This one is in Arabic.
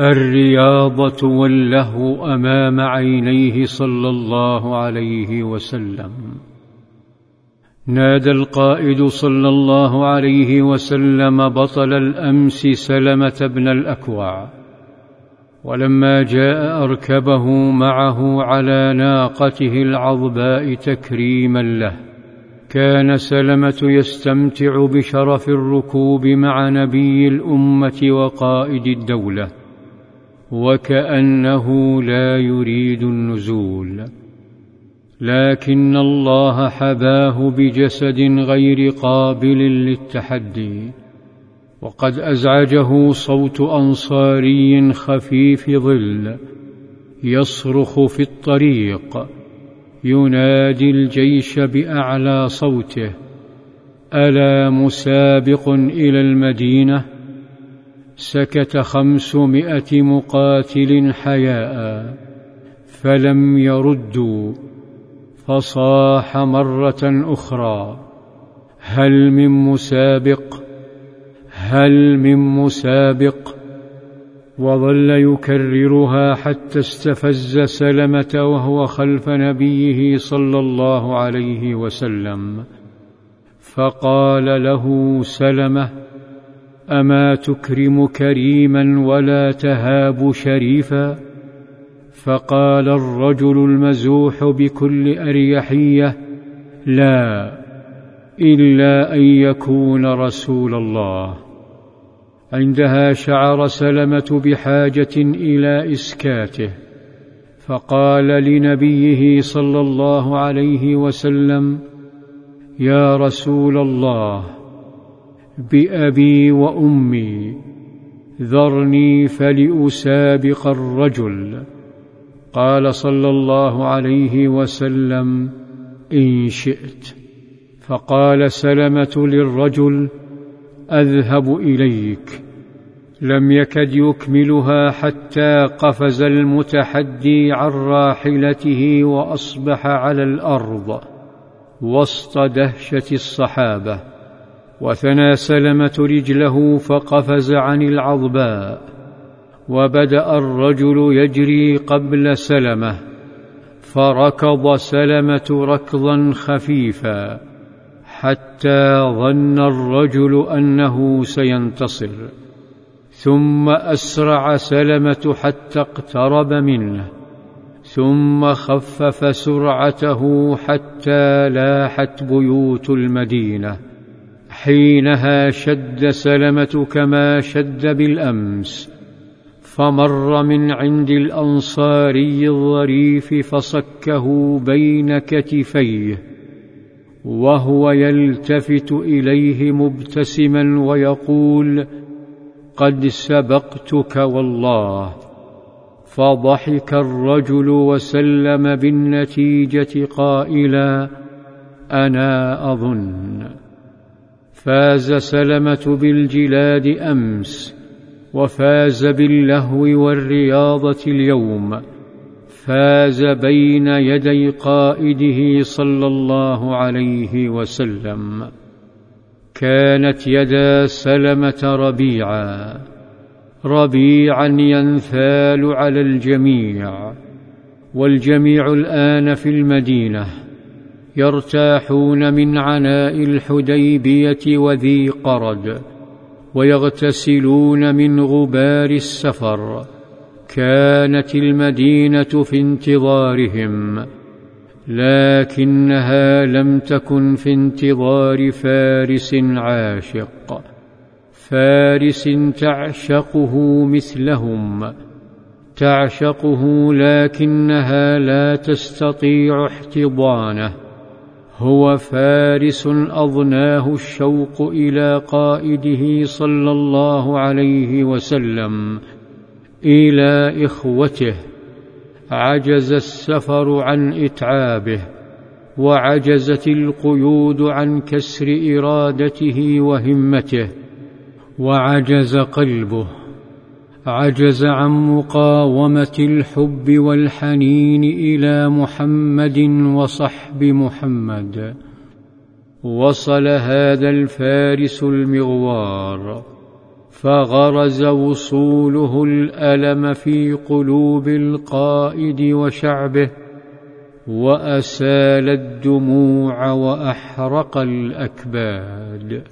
الرياضة واللهو أمام عينيه صلى الله عليه وسلم. نادى القائد صلى الله عليه وسلم بطل الأمس سلمة بن الأكوع. ولما جاء أركبه معه على ناقته العظباء تكريما له كان سلمة يستمتع بشرف الركوب مع نبي الأمة وقائد الدولة. وكأنه لا يريد النزول لكن الله حباه بجسد غير قابل للتحدي وقد أزعجه صوت أنصاري خفيف ظل يصرخ في الطريق ينادي الجيش بأعلى صوته ألا مسابق إلى المدينة؟ سكت خمسمائة مقاتل حياء فلم يردوا فصاح مرة أخرى هل من مسابق؟ هل من مسابق؟ وظل يكررها حتى استفز سلمة وهو خلف نبيه صلى الله عليه وسلم فقال له سلمة اما تكرم كريما ولا تهاب شريفا فقال الرجل المزوح بكل اريحيه لا الا ان يكون رسول الله عندها شعر سلمه بحاجه إلى اسكاته فقال لنبيه صلى الله عليه وسلم يا رسول الله بأبي وأمي ذرني فلأسابق الرجل. قال صلى الله عليه وسلم إن شئت. فقال سلمة للرجل أذهب إليك. لم يكد يكملها حتى قفز المتحدي عن راحلته وأصبح على الأرض وسط دهشة الصحابة. وثنى سلمة رجله فقفز عن العظباء وبدأ الرجل يجري قبل سلمة فركض سلمة ركضا خفيفا حتى ظن الرجل أنه سينتصر ثم أسرع سلمة حتى اقترب منه ثم خفف سرعته حتى لاحت بيوت المدينة. حينها شد سلمة كما شد بالأمس فمر من عند الانصاري الظريف فصكه بين كتفيه وهو يلتفت إليه مبتسما ويقول قد سبقتك والله فضحك الرجل وسلم بالنتيجة قائلا أنا أظن فاز سلمة بالجلاد أمس وفاز باللهو والرياضة اليوم فاز بين يدي قائده صلى الله عليه وسلم. كانت يدا سلمة ربيعا ربيعا ينثال على الجميع والجميع الآن في المدينة. يرتاحون من عناء الحديبية وذي قرد ويغتسلون من غبار السفر. كانت المدينة في انتظارهم لكنها لم تكن في انتظار فارس عاشق. فارس تعشقه مثلهم تعشقه لكنها لا تستطيع احتضانه. هو فارس أضناه الشوق إلى قائده صلى الله عليه وسلم إلى إخوته. عجز السفر عن إتعابه وعجزت القيود عن كسر إرادته وهمته وعجز قلبه. عجز عن مقاومة الحب والحنين إلى محمد وصحب محمد. وصل هذا الفارس المغوار فغرز وصوله الألم في قلوب القائد وشعبه وأسال الدموع وأحرق الأكباد.